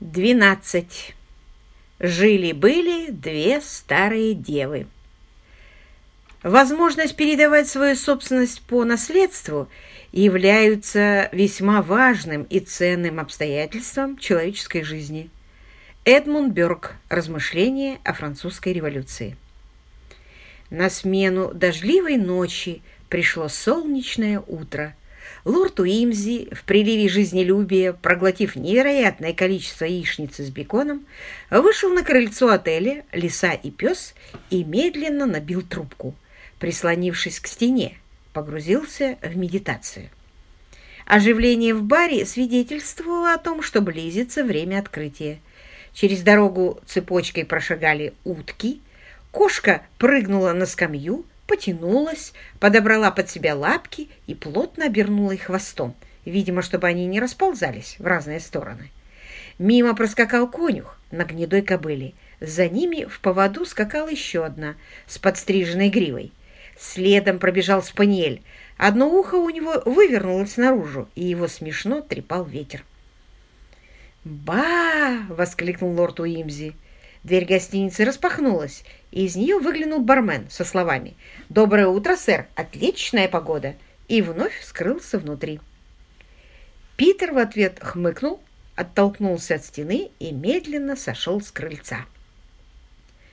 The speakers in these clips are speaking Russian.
Двенадцать. Жили-были две старые девы. Возможность передавать свою собственность по наследству являются весьма важным и ценным обстоятельством человеческой жизни. Эдмунд Бёрк. Размышления о французской революции. На смену дождливой ночи пришло солнечное утро – Лорд Уимзи в приливе жизнелюбия, проглотив невероятное количество яичницы с беконом, вышел на крыльцо отеля «Лиса и пес» и медленно набил трубку. Прислонившись к стене, погрузился в медитацию. Оживление в баре свидетельствовало о том, что близится время открытия. Через дорогу цепочкой прошагали утки, кошка прыгнула на скамью, потянулась, подобрала под себя лапки и плотно обернула их хвостом, видимо, чтобы они не расползались в разные стороны. Мимо проскакал конюх на гнедой кобыле. За ними в поводу скакала еще одна с подстриженной гривой. Следом пробежал спаниель. Одно ухо у него вывернулось наружу, и его смешно трепал ветер. «Ба!» — воскликнул лорд Уимзи. Дверь гостиницы распахнулась, и из нее выглянул бармен со словами «Доброе утро, сэр! Отличная погода!» и вновь скрылся внутри. Питер в ответ хмыкнул, оттолкнулся от стены и медленно сошел с крыльца.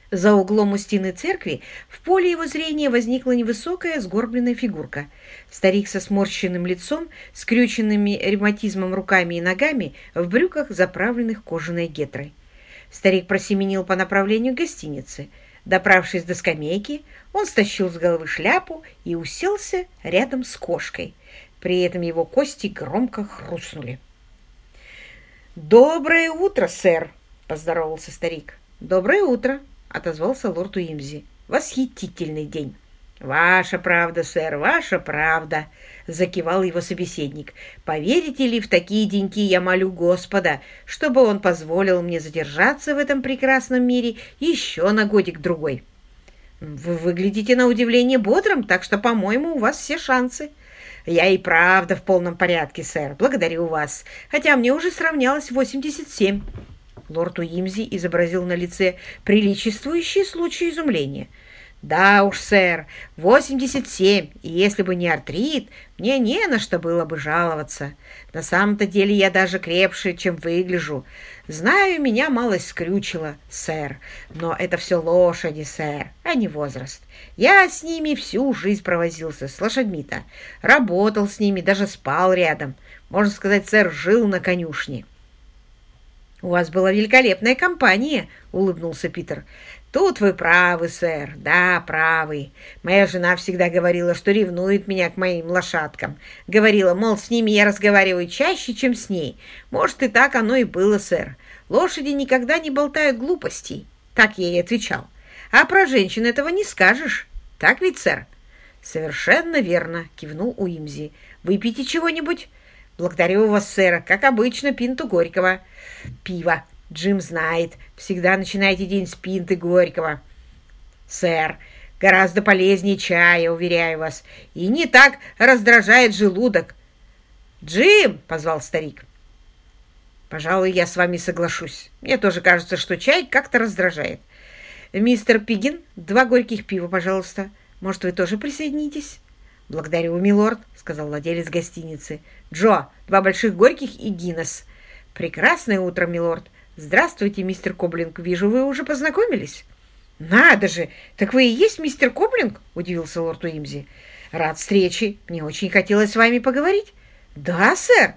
За углом у стены церкви в поле его зрения возникла невысокая сгорбленная фигурка. Старик со сморщенным лицом, скрюченными ревматизмом руками и ногами, в брюках, заправленных кожаной гетрой. Старик просеменил по направлению гостиницы. Доправшись до скамейки, он стащил с головы шляпу и уселся рядом с кошкой. При этом его кости громко хрустнули. «Доброе утро, сэр!» — поздоровался старик. «Доброе утро!» — отозвался лорд Уимзи. «Восхитительный день!» «Ваша правда, сэр, ваша правда!» — закивал его собеседник. «Поверите ли, в такие деньки я молю Господа, чтобы он позволил мне задержаться в этом прекрасном мире еще на годик-другой?» «Вы выглядите на удивление бодрым, так что, по-моему, у вас все шансы». «Я и правда в полном порядке, сэр. Благодарю вас. Хотя мне уже сравнялось 87». Лорд Уимзи изобразил на лице приличествующий случай изумления – «Да уж, сэр, 87, и если бы не артрит, мне не на что было бы жаловаться. На самом-то деле я даже крепше, чем выгляжу. Знаю, меня малость скрючило, сэр, но это все лошади, сэр, а не возраст. Я с ними всю жизнь провозился, с лошадьми-то. Работал с ними, даже спал рядом. Можно сказать, сэр, жил на конюшне». «У вас была великолепная компания», — улыбнулся Питер. «Тут вы правы, сэр, да, правы. Моя жена всегда говорила, что ревнует меня к моим лошадкам. Говорила, мол, с ними я разговариваю чаще, чем с ней. Может, и так оно и было, сэр. Лошади никогда не болтают глупостей». Так я ей отвечал. «А про женщин этого не скажешь. Так ведь, сэр?» «Совершенно верно», — кивнул Уимзи. «Выпейте чего-нибудь?» «Благодарю вас, сэр, как обычно, пинту горького». «Пиво», Джим знает, всегда начинайте день с пинты горького. Сэр, гораздо полезнее чая, уверяю вас, и не так раздражает желудок. Джим, позвал старик. Пожалуй, я с вами соглашусь. Мне тоже кажется, что чай как-то раздражает. Мистер Пигин, два горьких пива, пожалуйста. Может, вы тоже присоединитесь? Благодарю, милорд, сказал владелец гостиницы. Джо, два больших горьких и Гиннес. Прекрасное утро, милорд. «Здравствуйте, мистер Коблинг. Вижу, вы уже познакомились». «Надо же! Так вы и есть мистер Коблинг?» – удивился лорд Уимзи. «Рад встрече. Мне очень хотелось с вами поговорить». «Да, сэр.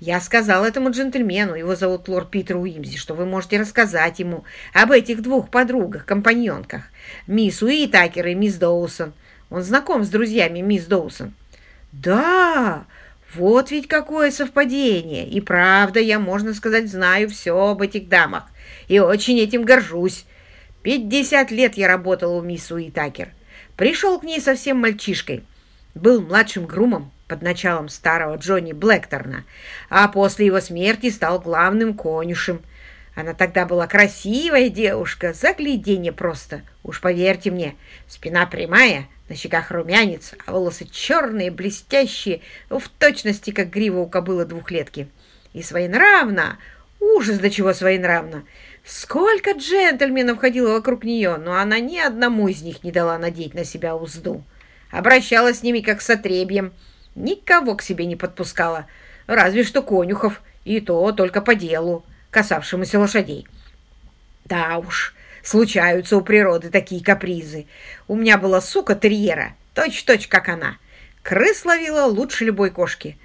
Я сказал этому джентльмену, его зовут лорд Питер Уимзи, что вы можете рассказать ему об этих двух подругах, компаньонках, мисс Уитакер и мисс Доусон. Он знаком с друзьями мисс Доусон». «Да! Вот ведь какое совпадение! И правда, я, можно сказать, знаю все об этих дамах. И очень этим горжусь. Пятьдесят лет я работал у мисс Уитакер. Пришел к ней совсем мальчишкой. Был младшим грумом под началом старого Джонни Блэкторна, а после его смерти стал главным конюшем. Она тогда была красивая девушка, загляденье просто. Уж поверьте мне, спина прямая, на щеках румянец, а волосы черные, блестящие, в точности, как грива у кобылы двухлетки. И своенравна, Ужас, до чего своенравно. Сколько джентльменов ходило вокруг нее, но она ни одному из них не дала надеть на себя узду. Обращалась с ними, как с отребьем. Никого к себе не подпускала, разве что конюхов, и то только по делу, касавшемуся лошадей. Да уж, случаются у природы такие капризы. У меня была сука терьера, точь-точь, как она. Крыс ловила лучше любой кошки.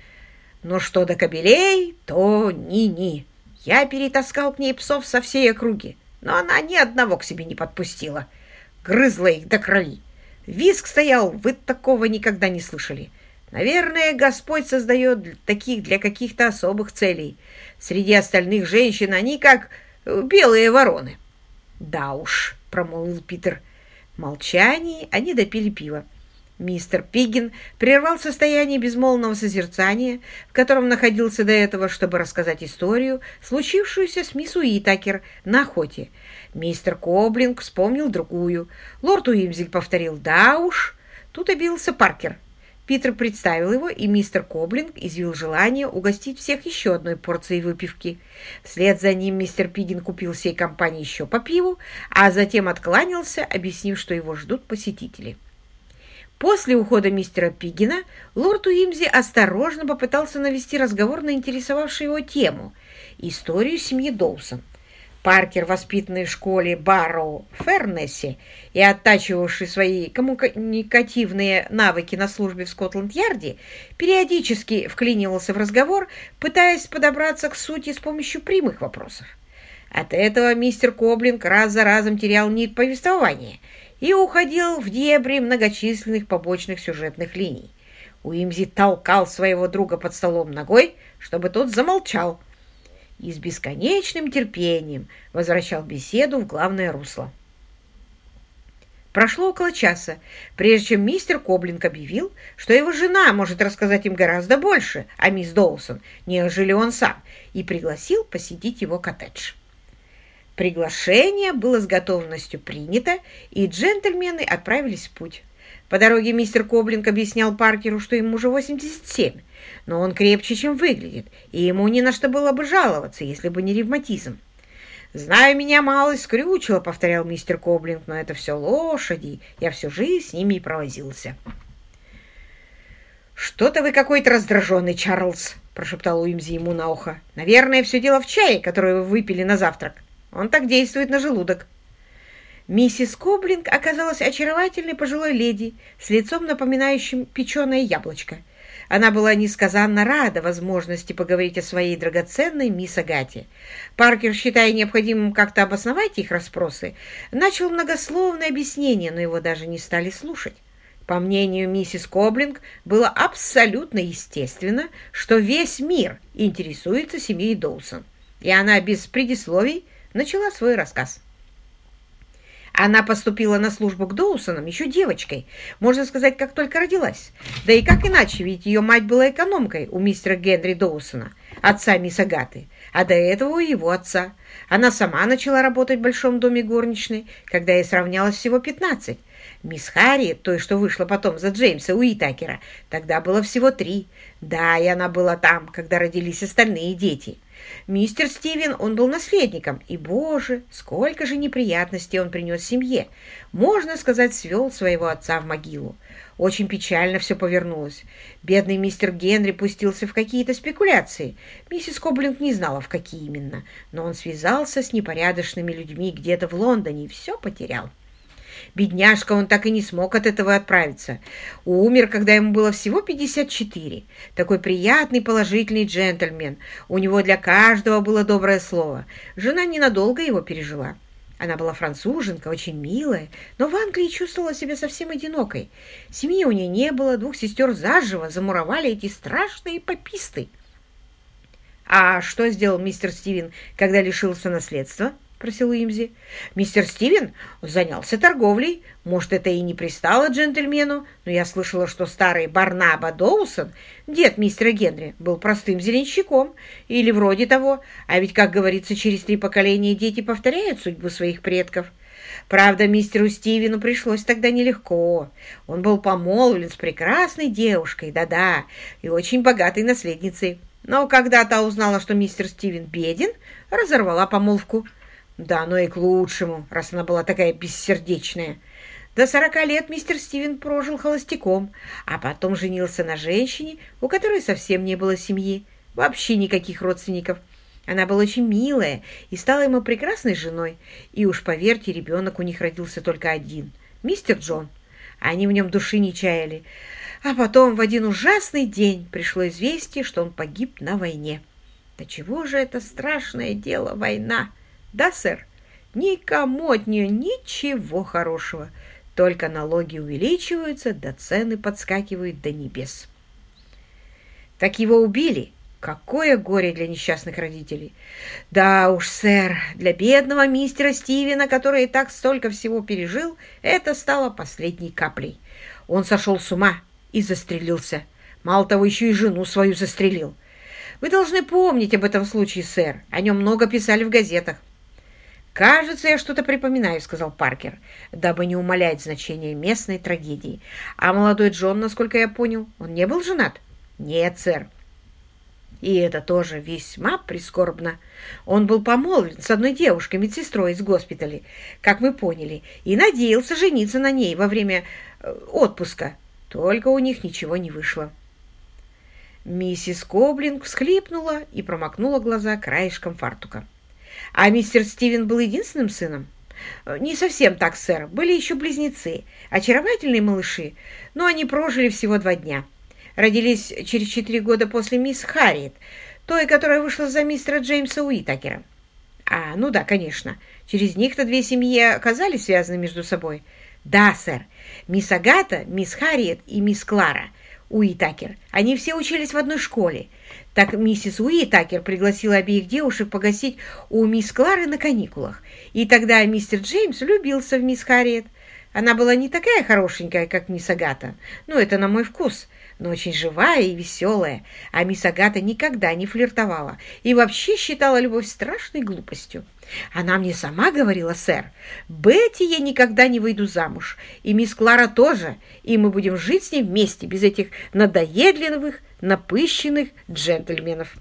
Но что до кобелей, то ни-ни. Я перетаскал к ней псов со всей округи, но она ни одного к себе не подпустила. Грызла их до крови. Виск стоял, вы такого никогда не слышали. Наверное, Господь создает таких для каких-то особых целей. Среди остальных женщин они как э, белые вороны. «Да уж», — промолвил Питер. В молчании они допили пиво. Мистер Пиггин прервал состояние безмолвного созерцания, в котором находился до этого, чтобы рассказать историю, случившуюся с мисс Уитакер на охоте. Мистер Коблинг вспомнил другую. Лорд Уимзель повторил «Да уж». Тут обился Паркер. Питер представил его, и мистер Коблинг извил желание угостить всех еще одной порцией выпивки. Вслед за ним мистер Пиггин купил всей компании еще по пиву, а затем откланялся, объяснив, что его ждут посетители. После ухода мистера Пиггина лорд Уимзи осторожно попытался навести разговор на интересовавшую его тему – историю семьи Доусон. Паркер, воспитанный в школе Барроу в Фернессе и оттачивавший свои коммуникативные навыки на службе в Скотланд-Ярде, периодически вклинивался в разговор, пытаясь подобраться к сути с помощью прямых вопросов. От этого мистер Коблинг раз за разом терял нить повествования – и уходил в дебри многочисленных побочных сюжетных линий. Уимзи толкал своего друга под столом ногой, чтобы тот замолчал, и с бесконечным терпением возвращал беседу в главное русло. Прошло около часа, прежде чем мистер Коблинг объявил, что его жена может рассказать им гораздо больше о мисс Доусон, нежели он сам, и пригласил посетить его коттедж. Приглашение было с готовностью принято, и джентльмены отправились в путь. По дороге мистер Коблинг объяснял Паркеру, что ему уже 87, но он крепче, чем выглядит, и ему ни на что было бы жаловаться, если бы не ревматизм. «Знаю, меня мало скрючило», — повторял мистер Коблинг, «но это все лошади, я всю жизнь с ними и провозился». «Что-то вы какой-то раздраженный, Чарльз», — прошептал Уимзи ему на ухо. «Наверное, все дело в чае, который вы выпили на завтрак». Он так действует на желудок. Миссис Коблинг оказалась очаровательной пожилой леди с лицом, напоминающим печеное яблочко. Она была несказанно рада возможности поговорить о своей драгоценной мисс Агате. Паркер, считая необходимым как-то обосновать их расспросы, начал многословное объяснение, но его даже не стали слушать. По мнению миссис Коблинг, было абсолютно естественно, что весь мир интересуется семьей Доусон. И она без предисловий начала свой рассказ. Она поступила на службу к Доусонам еще девочкой, можно сказать, как только родилась. Да и как иначе, ведь ее мать была экономкой у мистера Генри Доусона, отца мисс Агаты, а до этого у его отца. Она сама начала работать в большом доме горничной, когда ей сравнялось всего 15. Мисс Харри, той, что вышла потом за Джеймса Уитакера, тогда было всего три. Да, и она была там, когда родились остальные дети. Мистер Стивен, он был наследником, и, боже, сколько же неприятностей он принес семье. Можно сказать, свел своего отца в могилу. Очень печально все повернулось. Бедный мистер Генри пустился в какие-то спекуляции. Миссис Коблинг не знала, в какие именно, но он связался с непорядочными людьми где-то в Лондоне и все потерял. Бедняжка, он так и не смог от этого отправиться. Умер, когда ему было всего 54. Такой приятный, положительный джентльмен. У него для каждого было доброе слово. Жена ненадолго его пережила. Она была француженка, очень милая, но в Англии чувствовала себя совсем одинокой. Семьи у нее не было, двух сестер заживо замуровали эти страшные пописты. А что сделал мистер Стивен, когда лишился наследства? — просил Уимзи. «Мистер Стивен занялся торговлей. Может, это и не пристало джентльмену, но я слышала, что старый Барнаба Доусон, дед мистера Генри, был простым зеленщиком или вроде того. А ведь, как говорится, через три поколения дети повторяют судьбу своих предков. Правда, мистеру Стивену пришлось тогда нелегко. Он был помолвлен с прекрасной девушкой, да-да, и очень богатой наследницей. Но когда та узнала, что мистер Стивен беден, разорвала помолвку. Да, но и к лучшему, раз она была такая бессердечная. До сорока лет мистер Стивен прожил холостяком, а потом женился на женщине, у которой совсем не было семьи, вообще никаких родственников. Она была очень милая и стала ему прекрасной женой. И уж, поверьте, ребенок у них родился только один — мистер Джон. Они в нем души не чаяли. А потом в один ужасный день пришло известие, что он погиб на войне. Да чего же это страшное дело, война? Да, сэр? Никому от нее ничего хорошего. Только налоги увеличиваются, да цены подскакивают до небес. Так его убили. Какое горе для несчастных родителей! Да уж, сэр, для бедного мистера Стивена, который и так столько всего пережил, это стало последней каплей. Он сошел с ума и застрелился. Мало того, еще и жену свою застрелил. Вы должны помнить об этом случае, сэр. О нем много писали в газетах. «Кажется, я что-то припоминаю», — сказал Паркер, дабы не умалять значение местной трагедии. «А молодой Джон, насколько я понял, он не был женат?» «Нет, сэр». И это тоже весьма прискорбно. Он был помолвлен с одной девушкой, медсестрой из госпиталя, как мы поняли, и надеялся жениться на ней во время э, отпуска. Только у них ничего не вышло. Миссис Коблинг всхлипнула и промокнула глаза краешком фартука. А мистер Стивен был единственным сыном? Не совсем так, сэр. Были еще близнецы, очаровательные малыши, но они прожили всего два дня родились через четыре года после мисс Харриет, той, которая вышла за мистера Джеймса Уитакера. А, ну да, конечно. Через них-то две семьи оказались связаны между собой. Да, сэр. Мисс Агата, мисс Харриет и мисс Клара Уитакер. Они все учились в одной школе. Так миссис Уитакер пригласила обеих девушек погостить у мисс Клары на каникулах. И тогда мистер Джеймс влюбился в мисс Харриет. Она была не такая хорошенькая, как мисс Агата. Ну, это на мой вкус но очень живая и веселая, а мисс Агата никогда не флиртовала и вообще считала любовь страшной глупостью. Она мне сама говорила, сэр, Бетти я никогда не выйду замуж, и мисс Клара тоже, и мы будем жить с ней вместе, без этих надоедливых, напыщенных джентльменов.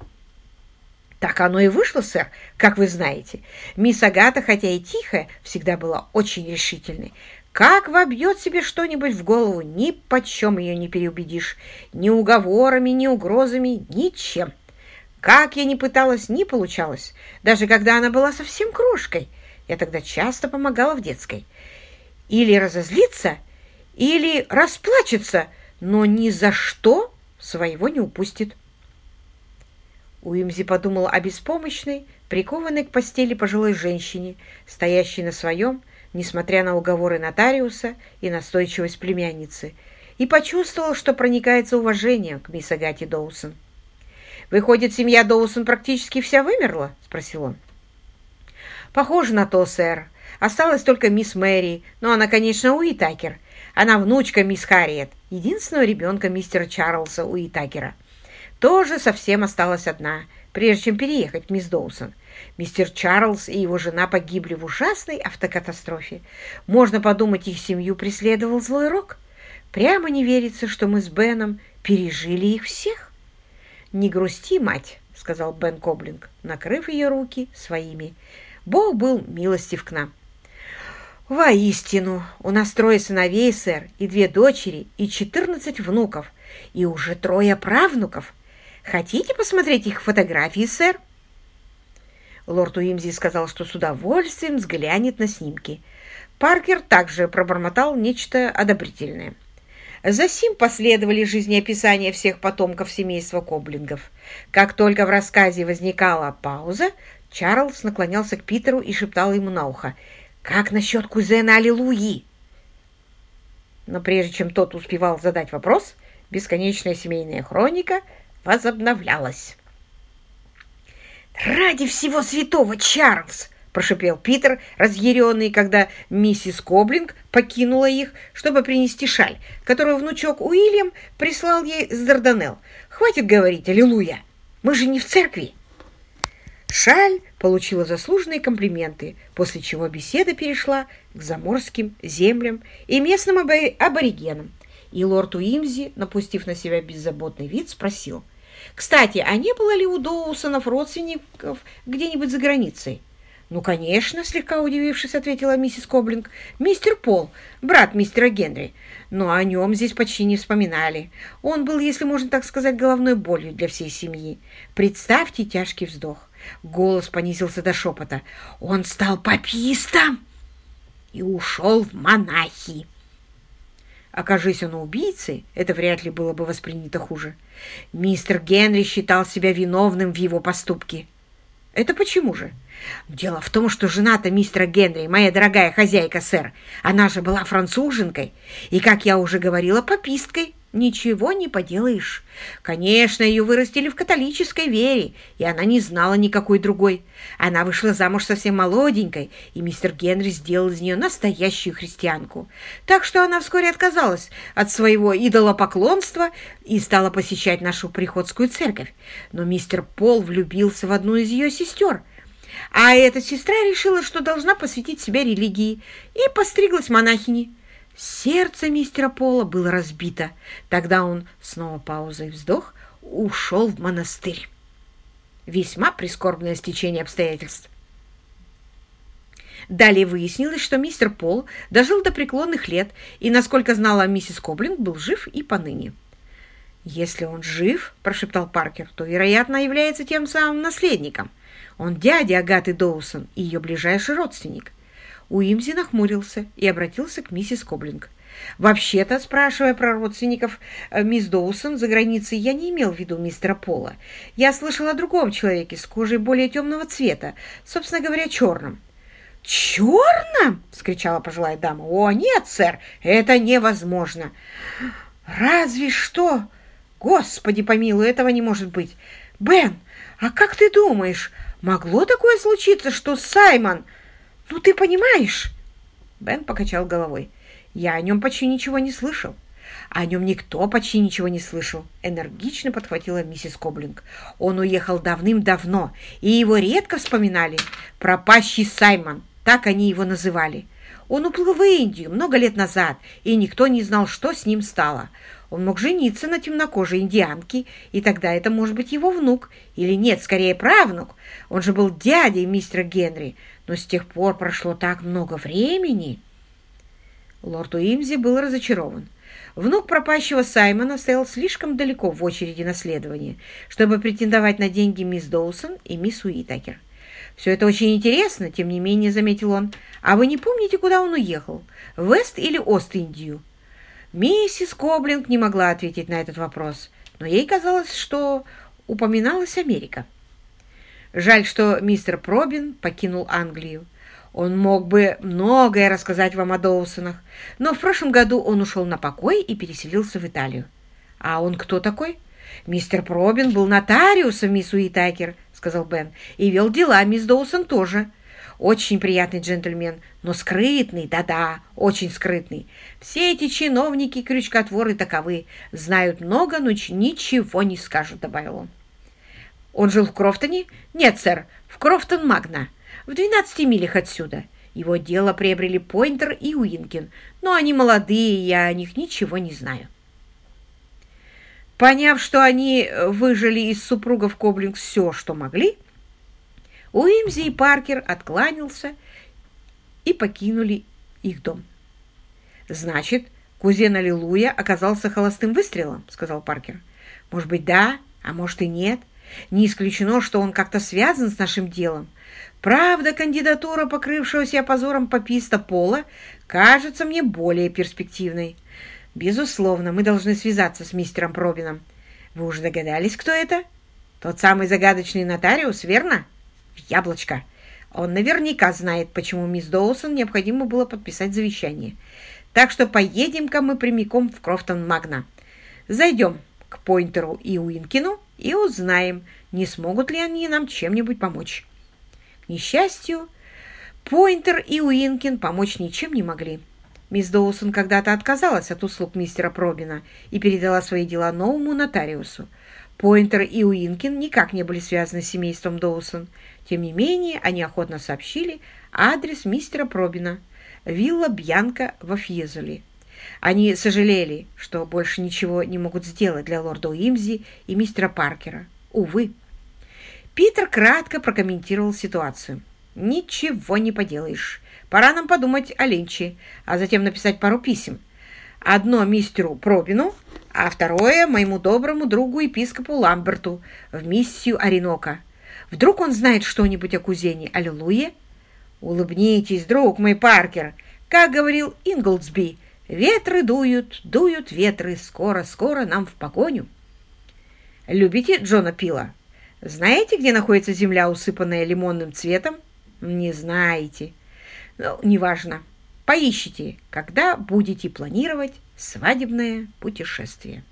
Так оно и вышло, сэр, как вы знаете. Мисс Агата, хотя и тихая, всегда была очень решительной. Как вобьет себе что-нибудь в голову, ни почем ее не переубедишь, ни уговорами, ни угрозами, ничем. Как я ни пыталась, не получалось, даже когда она была совсем крошкой. Я тогда часто помогала в детской. Или разозлиться, или расплачется, но ни за что своего не упустит. Уимзи подумал о беспомощной, прикованной к постели пожилой женщине, стоящей на своем, несмотря на уговоры нотариуса и настойчивость племянницы, и почувствовал, что проникается уважением к мисс Агате Доусон. «Выходит, семья Доусон практически вся вымерла?» — спросил он. «Похоже на то, сэр. Осталась только мисс Мэри, но она, конечно, Уитакер. Она внучка мисс Харриет, единственного ребенка мистера Чарльза Уитакера. Тоже совсем осталась одна, прежде чем переехать мисс Доусон. Мистер Чарльз и его жена погибли в ужасной автокатастрофе. Можно подумать, их семью преследовал злой рок. Прямо не верится, что мы с Беном пережили их всех. «Не грусти, мать», — сказал Бен Коблинг, накрыв ее руки своими. «Бог был милостив к нам». «Воистину, у нас трое сыновей, сэр, и две дочери, и четырнадцать внуков, и уже трое правнуков. Хотите посмотреть их фотографии, сэр?» Лорд Уимзи сказал, что с удовольствием взглянет на снимки. Паркер также пробормотал нечто одобрительное. Засим последовали жизнеописания всех потомков семейства Коблингов. Как только в рассказе возникала пауза, Чарльз наклонялся к Питеру и шептал ему на ухо «Как насчет кузена Аллилуйи?» Но прежде чем тот успевал задать вопрос, бесконечная семейная хроника возобновлялась. «Ради всего святого, Чарльз!» – прошипел Питер, разъяренный, когда миссис Коблинг покинула их, чтобы принести шаль, которую внучок Уильям прислал ей с Дарданелл. «Хватит говорить, аллилуйя! Мы же не в церкви!» Шаль получила заслуженные комплименты, после чего беседа перешла к заморским землям и местным аборигенам. И лорд Уимзи, напустив на себя беззаботный вид, спросил – Кстати, а не было ли у Доусонов родственников где-нибудь за границей? «Ну, конечно», — слегка удивившись, ответила миссис Коблинг. «Мистер Пол, брат мистера Генри. Но о нем здесь почти не вспоминали. Он был, если можно так сказать, головной болью для всей семьи. Представьте тяжкий вздох. Голос понизился до шепота. Он стал папистом и ушел в монахи. Окажись он убийцей, это вряд ли было бы воспринято хуже. Мистер Генри считал себя виновным в его поступке. Это почему же? Дело в том, что жена-то мистера Генри, моя дорогая хозяйка, сэр, она же была француженкой и, как я уже говорила, пописткой. Ничего не поделаешь. Конечно, ее вырастили в католической вере, и она не знала никакой другой. Она вышла замуж совсем молоденькой, и мистер Генри сделал из нее настоящую христианку. Так что она вскоре отказалась от своего идолопоклонства и стала посещать нашу приходскую церковь. Но мистер Пол влюбился в одну из ее сестер — а эта сестра решила, что должна посвятить себя религии, и постриглась монахиней. Сердце мистера Пола было разбито. Тогда он, снова паузой вздох, ушел в монастырь. Весьма прискорбное стечение обстоятельств. Далее выяснилось, что мистер Пол дожил до преклонных лет и, насколько знала миссис Коблинг, был жив и поныне. «Если он жив, — прошептал Паркер, — то, вероятно, является тем самым наследником. Он дядя Агаты Доусон и ее ближайший родственник. Уимзи нахмурился и обратился к миссис Коблинг. «Вообще-то, спрашивая про родственников э, мисс Доусон за границей, я не имел в виду мистера Пола. Я слышал о другом человеке с кожей более темного цвета, собственно говоря, черным». «Черным?» — вскричала пожилая дама. «О, нет, сэр, это невозможно!» «Разве что...» «Господи помилуй, этого не может быть!» «Бен, а как ты думаешь, могло такое случиться, что Саймон...» «Ну, ты понимаешь?» Бен покачал головой. «Я о нем почти ничего не слышал». «О нем никто почти ничего не слышал», — энергично подхватила миссис Коблинг. «Он уехал давным-давно, и его редко вспоминали. Пропащий Саймон, так они его называли. Он уплыл в Индию много лет назад, и никто не знал, что с ним стало. Он мог жениться на темнокожей индианке, и тогда это может быть его внук, или нет, скорее правнук. Он же был дядей мистера Генри, но с тех пор прошло так много времени. Лорд Уимзи был разочарован. Внук пропащего Саймона стоял слишком далеко в очереди наследования, чтобы претендовать на деньги мисс Доусон и мисс Уитакер. «Все это очень интересно», — тем не менее заметил он. «А вы не помните, куда он уехал? Вест или Ост-Индию?» Миссис Коблинг не могла ответить на этот вопрос, но ей казалось, что упоминалась Америка. Жаль, что мистер Пробин покинул Англию. Он мог бы многое рассказать вам о Доусонах, но в прошлом году он ушел на покой и переселился в Италию. А он кто такой? Мистер Пробин был нотариусом, мисс Уитакер, сказал Бен, и вел дела мисс Доусон тоже. Очень приятный джентльмен, но скрытный, да-да, очень скрытный. Все эти чиновники-крючкотворы таковы, знают много, но ничего не скажут, добавил он. Он жил в Крофтоне? Нет, сэр, в Крофтон-Магна, в 12 милях отсюда. Его дело приобрели Пойнтер и Уинкин, но они молодые, я о них ничего не знаю. Поняв, что они выжили из супругов Коблинг все, что могли, Уимзи и Паркер откланялся и покинули их дом. «Значит, кузен Аллилуйя оказался холостым выстрелом», — сказал Паркер. «Может быть, да, а может и нет. Не исключено, что он как-то связан с нашим делом. Правда, кандидатура покрывшегося позором пописта Пола кажется мне более перспективной. Безусловно, мы должны связаться с мистером Пробином. Вы уже догадались, кто это? Тот самый загадочный нотариус, верно? Яблочко. Он наверняка знает, почему мисс Доусон необходимо было подписать завещание. Так что поедем-ка мы прямиком в Крофтон-Магна. Зайдем к Пойнтеру и Уинкину и узнаем, не смогут ли они нам чем-нибудь помочь. К несчастью, Пойнтер и Уинкин помочь ничем не могли. Мисс Доусон когда-то отказалась от услуг мистера Пробина и передала свои дела новому нотариусу. Пойнтер и Уинкин никак не были связаны с семейством Доусон. Тем не менее, они охотно сообщили адрес мистера Пробина, вилла Бьянка во Фьезуле. Они сожалели, что больше ничего не могут сделать для лорда Уимзи и мистера Паркера. Увы. Питер кратко прокомментировал ситуацию. «Ничего не поделаешь. Пора нам подумать о Линче, а затем написать пару писем. Одно мистеру Пробину, а второе моему доброму другу епископу Ламберту в миссию Оренока. Вдруг он знает что-нибудь о кузене Аллилуйе? Улыбнитесь, друг мой Паркер. Как говорил Инглсби, ветры дуют, дуют ветры, скоро-скоро нам в погоню. Любите Джона Пила? Знаете, где находится земля, усыпанная лимонным цветом? Не знаете. Ну, неважно. Поищите, когда будете планировать свадебное путешествие.